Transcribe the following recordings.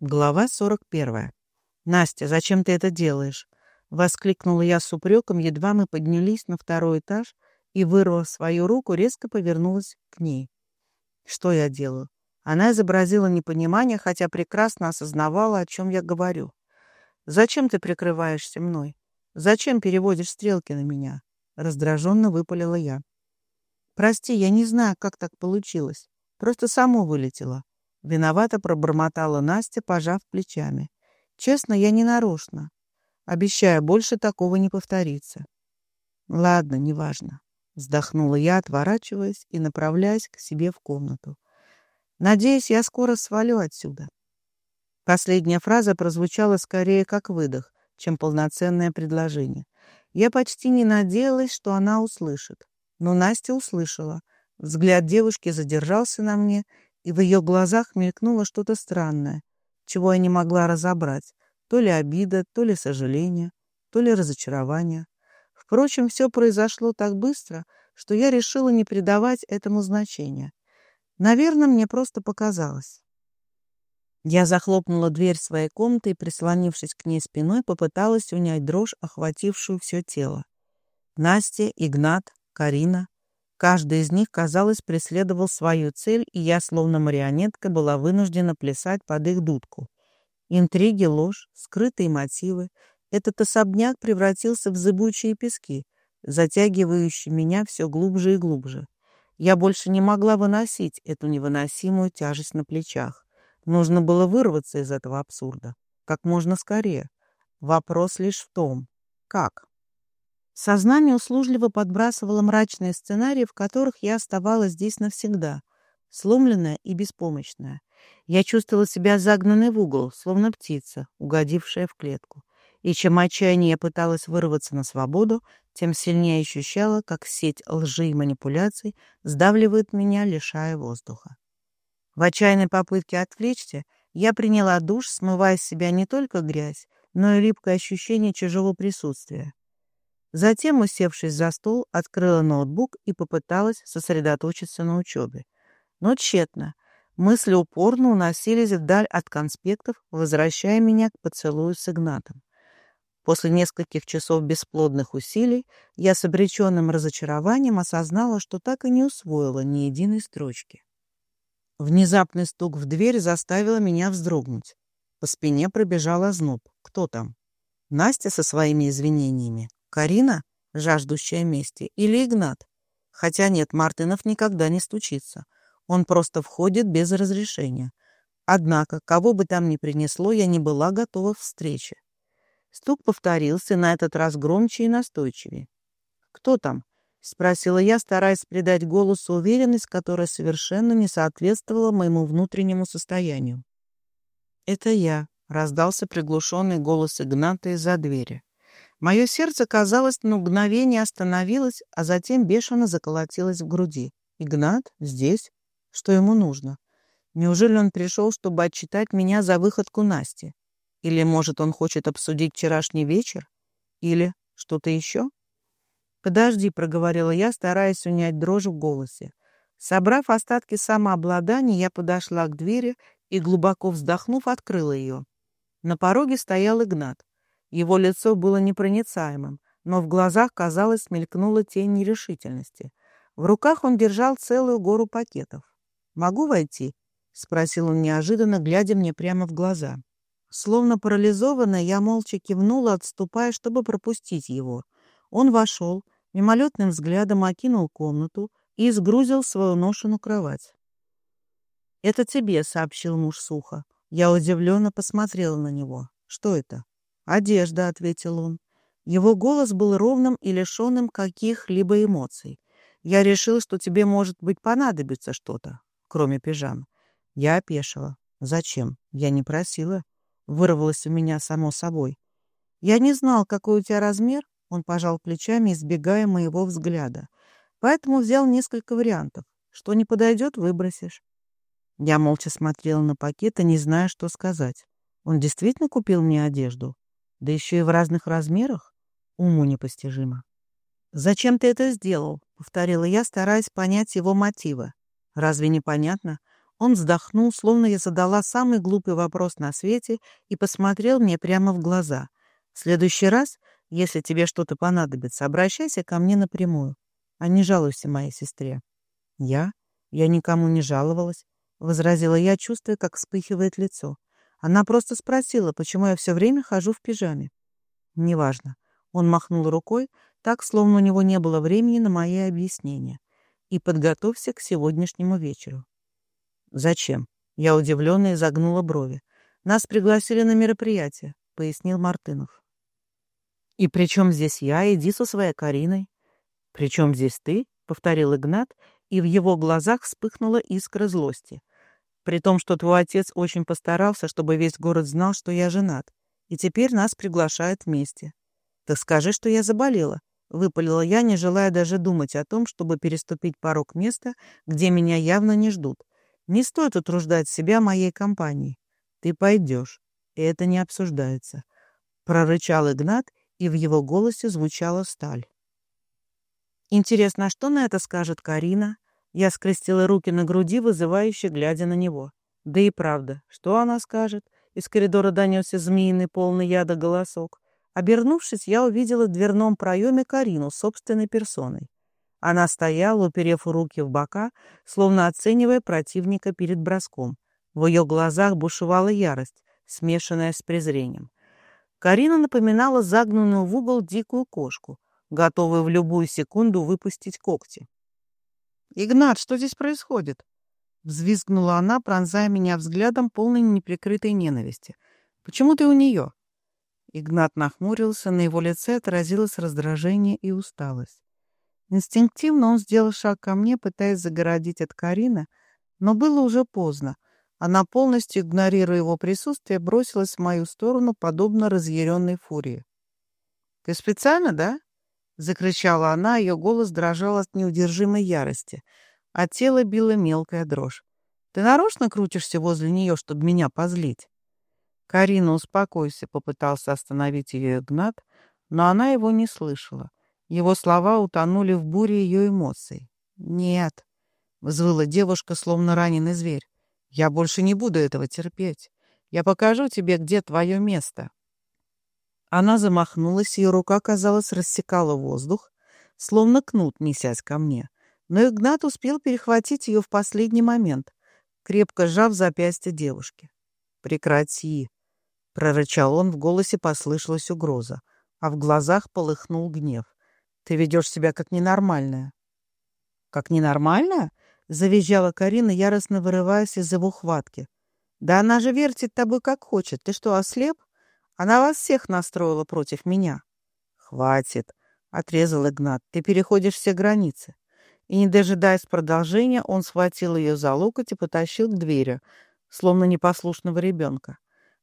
Глава 41. «Настя, зачем ты это делаешь?» — воскликнула я с упреком, едва мы поднялись на второй этаж и, вырвав свою руку, резко повернулась к ней. «Что я делаю?» Она изобразила непонимание, хотя прекрасно осознавала, о чем я говорю. «Зачем ты прикрываешься мной? Зачем переводишь стрелки на меня?» — раздраженно выпалила я. «Прости, я не знаю, как так получилось. Просто само вылетело. Виновато пробормотала Настя, пожав плечами. Честно, я не нарочно. Обещаю, больше такого не повторится. Ладно, неважно. Вздохнула я, отворачиваясь и направляясь к себе в комнату. Надеюсь, я скоро свалю отсюда. Последняя фраза прозвучала скорее как выдох, чем полноценное предложение. Я почти не надеялась, что она услышит. Но Настя услышала. Взгляд девушки задержался на мне, и в ее глазах мелькнуло что-то странное, чего я не могла разобрать. То ли обида, то ли сожаление, то ли разочарование. Впрочем, все произошло так быстро, что я решила не придавать этому значения. Наверное, мне просто показалось. Я захлопнула дверь своей комнаты и, прислонившись к ней спиной, попыталась унять дрожь, охватившую все тело. Настя, Игнат, Карина. Каждый из них, казалось, преследовал свою цель, и я, словно марионетка, была вынуждена плясать под их дудку. Интриги, ложь, скрытые мотивы. Этот особняк превратился в зыбучие пески, затягивающие меня все глубже и глубже. Я больше не могла выносить эту невыносимую тяжесть на плечах. Нужно было вырваться из этого абсурда. Как можно скорее. Вопрос лишь в том, как. Сознание услужливо подбрасывало мрачные сценарии, в которых я оставалась здесь навсегда, сломленная и беспомощная. Я чувствовала себя загнанной в угол, словно птица, угодившая в клетку. И чем отчаяннее я пыталась вырваться на свободу, тем сильнее ощущала, как сеть лжи и манипуляций сдавливает меня, лишая воздуха. В отчаянной попытке отвлечься я приняла душ, смывая с себя не только грязь, но и липкое ощущение чужого присутствия. Затем, усевшись за стол, открыла ноутбук и попыталась сосредоточиться на учебе. Но тщетно. Мысли упорно уносились вдаль от конспектов, возвращая меня к поцелую с Игнатом. После нескольких часов бесплодных усилий я с обреченным разочарованием осознала, что так и не усвоила ни единой строчки. Внезапный стук в дверь заставил меня вздрогнуть. По спине пробежал озноб. Кто там? Настя со своими извинениями. Карина, жаждущая мести, или Игнат? Хотя нет, Мартынов никогда не стучится. Он просто входит без разрешения. Однако, кого бы там ни принесло, я не была готова к встрече. Стук повторился, на этот раз громче и настойчивее. «Кто там?» — спросила я, стараясь придать голосу уверенность, которая совершенно не соответствовала моему внутреннему состоянию. «Это я», — раздался приглушенный голос Игната из-за двери. Мое сердце, казалось, на мгновение остановилось, а затем бешено заколотилось в груди. «Игнат? Здесь? Что ему нужно? Неужели он пришел, чтобы отчитать меня за выходку Насти? Или, может, он хочет обсудить вчерашний вечер? Или что-то еще?» «Подожди», — проговорила я, стараясь унять дрожь в голосе. Собрав остатки самообладания, я подошла к двери и, глубоко вздохнув, открыла ее. На пороге стоял Игнат. Его лицо было непроницаемым, но в глазах, казалось, мелькнула тень нерешительности. В руках он держал целую гору пакетов. «Могу войти?» — спросил он неожиданно, глядя мне прямо в глаза. Словно парализованная, я молча кивнула, отступая, чтобы пропустить его. Он вошел, мимолетным взглядом окинул комнату и сгрузил свою ношу кровать. «Это тебе», — сообщил муж сухо. Я удивленно посмотрела на него. «Что это?» «Одежда», — ответил он. Его голос был ровным и лишенным каких-либо эмоций. «Я решил, что тебе, может быть, понадобится что-то, кроме пижам». Я опешила. «Зачем? Я не просила». Вырвалось у меня само собой. «Я не знал, какой у тебя размер», — он пожал плечами, избегая моего взгляда. «Поэтому взял несколько вариантов. Что не подойдет, выбросишь». Я молча смотрела на пакет и не зная, что сказать. Он действительно купил мне одежду? Да еще и в разных размерах? Уму непостижимо. «Зачем ты это сделал?» — повторила я, стараясь понять его мотивы. «Разве непонятно? Он вздохнул, словно я задала самый глупый вопрос на свете, и посмотрел мне прямо в глаза. «В следующий раз, если тебе что-то понадобится, обращайся ко мне напрямую, а не жалуйся моей сестре». «Я? Я никому не жаловалась», — возразила я, чувствуя, как вспыхивает лицо. Она просто спросила, почему я все время хожу в пижаме. «Неважно». Он махнул рукой, так, словно у него не было времени на мои объяснения. «И подготовься к сегодняшнему вечеру». «Зачем?» Я удивленно изогнула брови. «Нас пригласили на мероприятие», — пояснил Мартынов. «И при чем здесь я? Иди со своей Кариной». «При чем здесь ты?» — повторил Игнат, и в его глазах вспыхнула искра злости. «При том, что твой отец очень постарался, чтобы весь город знал, что я женат, и теперь нас приглашают вместе. Так скажи, что я заболела», — выпалила я, не желая даже думать о том, чтобы переступить порог места, где меня явно не ждут. Не стоит утруждать себя моей компанией. Ты пойдешь, и это не обсуждается. Прорычал Игнат, и в его голосе звучала сталь. Интересно, а что на это скажет Карина? Я скрестила руки на груди, вызывающе глядя на него. Да и правда, что она скажет? Из коридора донесся змеиный полный яда голосок. Обернувшись, я увидела в дверном проеме Карину собственной персоной. Она стояла, уперев руки в бока, словно оценивая противника перед броском. В ее глазах бушевала ярость, смешанная с презрением. Карина напоминала загнанную в угол дикую кошку, готовую в любую секунду выпустить когти. «Игнат, что здесь происходит?» Взвизгнула она, пронзая меня взглядом, полной неприкрытой ненависти. «Почему ты у нее?» Игнат нахмурился, на его лице отразилось раздражение и усталость. Инстинктивно он сделал шаг ко мне, пытаясь загородить от Карины, но было уже поздно. Она, полностью игнорируя его присутствие, бросилась в мою сторону, подобно разъяренной фурии. «Ты специально, да?» — закричала она, ее голос дрожал от неудержимой ярости, а тело било мелкая дрожь. «Ты нарочно крутишься возле нее, чтобы меня позлить?» «Карина, успокойся», — попытался остановить ее Игнат, но она его не слышала. Его слова утонули в буре ее эмоций. «Нет», — взвыла девушка, словно раненый зверь, — «я больше не буду этого терпеть. Я покажу тебе, где твое место». Она замахнулась, ее рука, казалось, рассекала воздух, словно кнут, несясь ко мне. Но Игнат успел перехватить ее в последний момент, крепко сжав запястье девушки. «Прекрати!» — прорычал он, в голосе послышалась угроза, а в глазах полыхнул гнев. Ты ведешь себя как ненормальная». «Как ненормальная?» — завизжала Карина, яростно вырываясь из его хватки. «Да она же вертит тобой как хочет. Ты что, ослеп? Она вас всех настроила против меня». «Хватит», — отрезал Игнат. «Ты переходишь все границы». И, не дожидаясь продолжения, он схватил ее за локоть и потащил к двери, словно непослушного ребенка.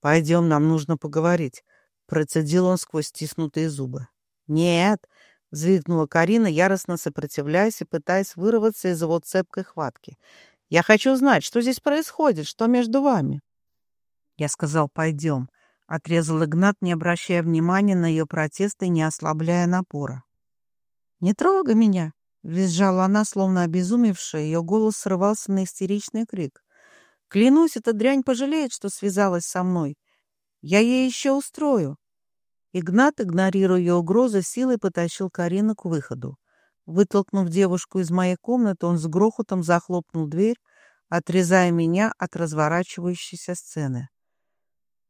«Пойдем, нам нужно поговорить», — процедил он сквозь стиснутые зубы. «Нет», Взвизгнула Карина, яростно сопротивляясь и пытаясь вырваться из его цепкой хватки. «Я хочу знать, что здесь происходит, что между вами?» Я сказал «пойдем», — отрезал Игнат, не обращая внимания на ее протесты и не ослабляя напора. «Не трогай меня!» — визжала она, словно обезумевшая, ее голос срывался на истеричный крик. «Клянусь, эта дрянь пожалеет, что связалась со мной. Я ей еще устрою. Игнат, игнорируя ее угрозы, силой потащил Карину к выходу. Вытолкнув девушку из моей комнаты, он с грохотом захлопнул дверь, отрезая меня от разворачивающейся сцены.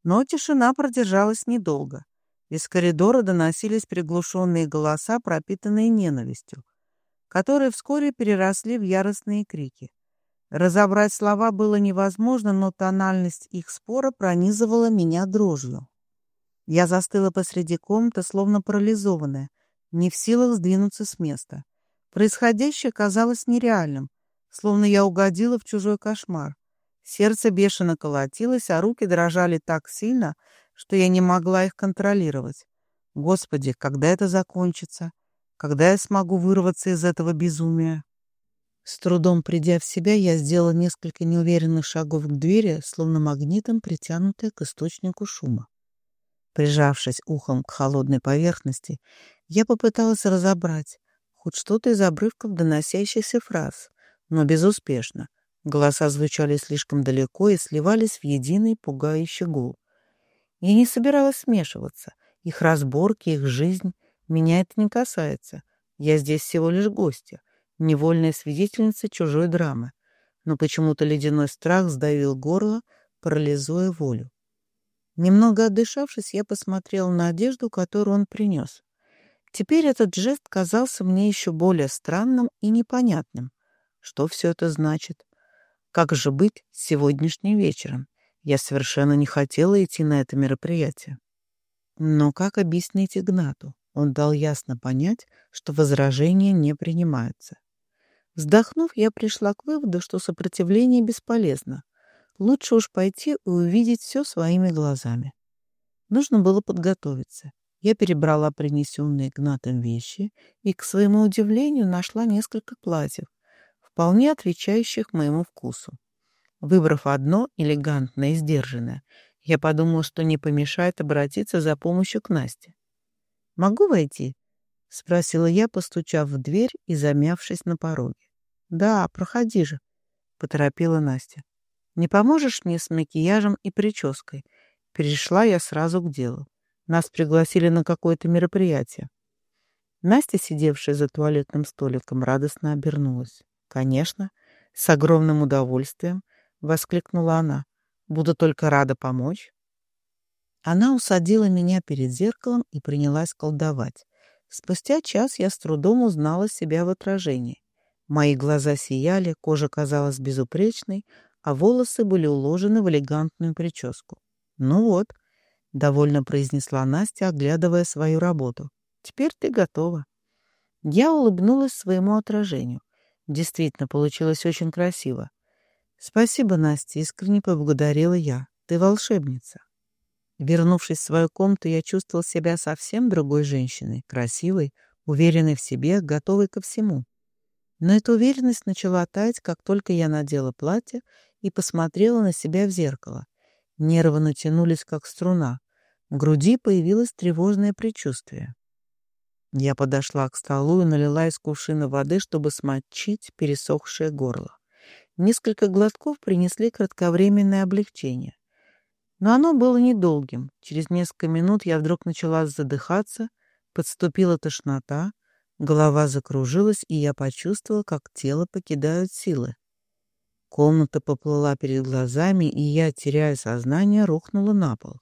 Но тишина продержалась недолго. Из коридора доносились приглушенные голоса, пропитанные ненавистью, которые вскоре переросли в яростные крики. Разобрать слова было невозможно, но тональность их спора пронизывала меня дрожью. Я застыла посреди комнаты, словно парализованная, не в силах сдвинуться с места. Происходящее казалось нереальным, словно я угодила в чужой кошмар. Сердце бешено колотилось, а руки дрожали так сильно, что я не могла их контролировать. Господи, когда это закончится? Когда я смогу вырваться из этого безумия? С трудом придя в себя, я сделала несколько неуверенных шагов к двери, словно магнитом притянутая к источнику шума. Прижавшись ухом к холодной поверхности, я попыталась разобрать хоть что-то из обрывков доносящихся фраз, но безуспешно. Голоса звучали слишком далеко и сливались в единый пугающий гул. Я не собиралась смешиваться. Их разборки, их жизнь. Меня это не касается. Я здесь всего лишь гостья, невольная свидетельница чужой драмы. Но почему-то ледяной страх сдавил горло, парализуя волю. Немного отдышавшись, я посмотрел на одежду, которую он принес. Теперь этот жест казался мне еще более странным и непонятным. Что все это значит? Как же быть сегодняшним вечером? Я совершенно не хотела идти на это мероприятие. Но как объяснить Игнату? Он дал ясно понять, что возражения не принимаются. Вздохнув, я пришла к выводу, что сопротивление бесполезно. Лучше уж пойти и увидеть все своими глазами. Нужно было подготовиться. Я перебрала принесенные Игнатом вещи и, к своему удивлению, нашла несколько платьев, вполне отвечающих моему вкусу. Выбрав одно, элегантное и сдержанное, я подумала, что не помешает обратиться за помощью к Насте. «Могу войти?» — спросила я, постучав в дверь и замявшись на пороге. «Да, проходи же», — поторопила Настя. «Не поможешь мне с макияжем и прической?» Перешла я сразу к делу. Нас пригласили на какое-то мероприятие. Настя, сидевшая за туалетным столиком, радостно обернулась. «Конечно, с огромным удовольствием», — воскликнула она. «Буду только рада помочь». Она усадила меня перед зеркалом и принялась колдовать. Спустя час я с трудом узнала себя в отражении. Мои глаза сияли, кожа казалась безупречной, а волосы были уложены в элегантную прическу. «Ну вот», — довольно произнесла Настя, оглядывая свою работу. «Теперь ты готова». Я улыбнулась своему отражению. Действительно, получилось очень красиво. «Спасибо, Настя», — искренне поблагодарила я. «Ты волшебница». Вернувшись в свою комнату, я чувствовал себя совсем другой женщиной, красивой, уверенной в себе, готовой ко всему. Но эта уверенность начала таять, как только я надела платье и посмотрела на себя в зеркало. Нервы натянулись, как струна. В груди появилось тревожное предчувствие. Я подошла к столу и налила из кувшина воды, чтобы смочить пересохшее горло. Несколько глотков принесли кратковременное облегчение. Но оно было недолгим. Через несколько минут я вдруг начала задыхаться, подступила тошнота, голова закружилась, и я почувствовала, как тело покидают силы. Комната поплыла перед глазами, и я, теряя сознание, рухнула на пол.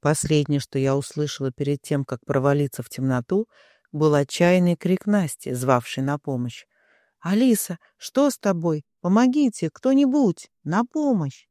Последнее, что я услышала перед тем, как провалиться в темноту, был отчаянный крик Насти, звавший на помощь. «Алиса, что с тобой? Помогите, кто-нибудь! На помощь!»